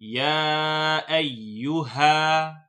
يا أيها